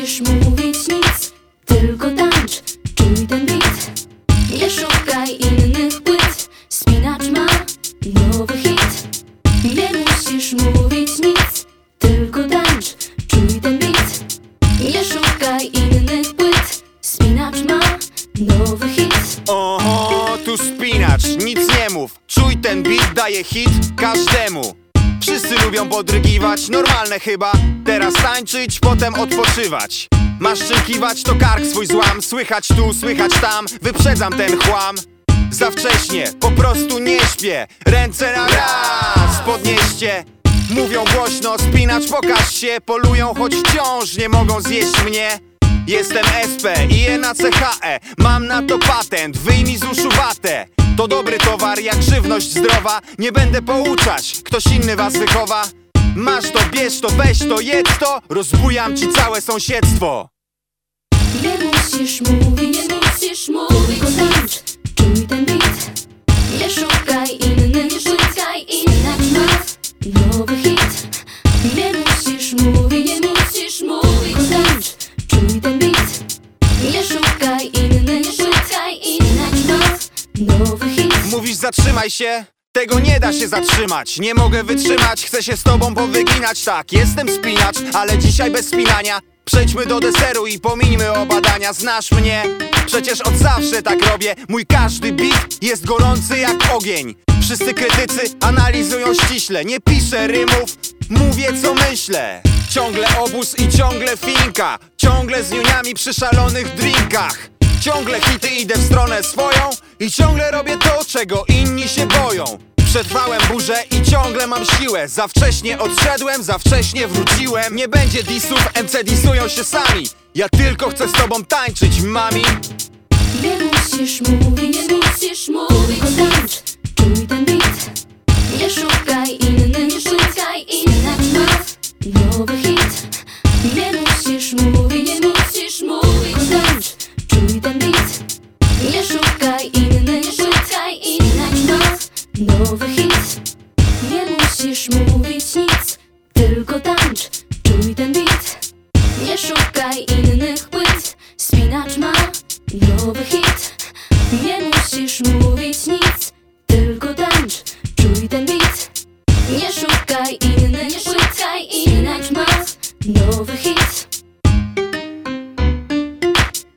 musisz mówić nic, tylko tańcz, czuj ten beat. Nie szukaj innych płyt, spinacz ma nowy hit. Nie musisz mówić nic, tylko tańcz, czuj ten beat. Nie szukaj innych płyt, spinacz ma nowy hit. Oho, tu spinacz, nic nie mów, czuj ten beat, daje hit każdemu. Wszyscy lubią podrygiwać, normalne chyba. Teraz tańczyć, potem odpoczywać. Masz czym to kark swój złam. Słychać tu, słychać tam, wyprzedzam ten chłam. Za wcześnie, po prostu nie śpię. Ręce na raz, podnieście. Mówią głośno, spinacz, pokaż się. Polują, choć wciąż nie mogą zjeść mnie. Jestem SP i na CHE Mam na to patent, wyjmij z uszu watę To dobry towar jak żywność zdrowa. Nie będę pouczać, ktoś inny was wychowa. Masz to, bierz to, weź to, jedz to. Rozbujam ci całe sąsiedztwo. Nie musisz mówić, nie musisz mówić tańcz, czuj ten beat. Nie szukaj innych, nie szukaj innych nowy hit. Nie musisz mówić, zatrzymaj się? Tego nie da się zatrzymać. Nie mogę wytrzymać, chcę się z tobą powyginać Tak, jestem spinacz, ale dzisiaj bez spinania. Przejdźmy do deseru i pomińmy o badania Znasz mnie? Przecież od zawsze tak robię. Mój każdy beat jest gorący jak ogień. Wszyscy krytycy analizują ściśle. Nie piszę rymów, mówię co myślę. Ciągle obóz i ciągle finka. Ciągle z niuniami przy szalonych drinkach. Ciągle hity idę w stronę swoją I ciągle robię to, czego inni się boją. Przetrwałem burzę i ciągle mam siłę. Za wcześnie odszedłem, za wcześnie wróciłem. Nie będzie disów, MC disują się sami. Ja tylko chcę z tobą tańczyć, mami. Nie musisz mówić, nie musisz mówić Tylko tańcz, czuj ten beat musisz mówić nic Tylko tańcz, czuj ten beat. Nie szukaj innych płyt Spinacz ma nowy hit. Nie musisz mówić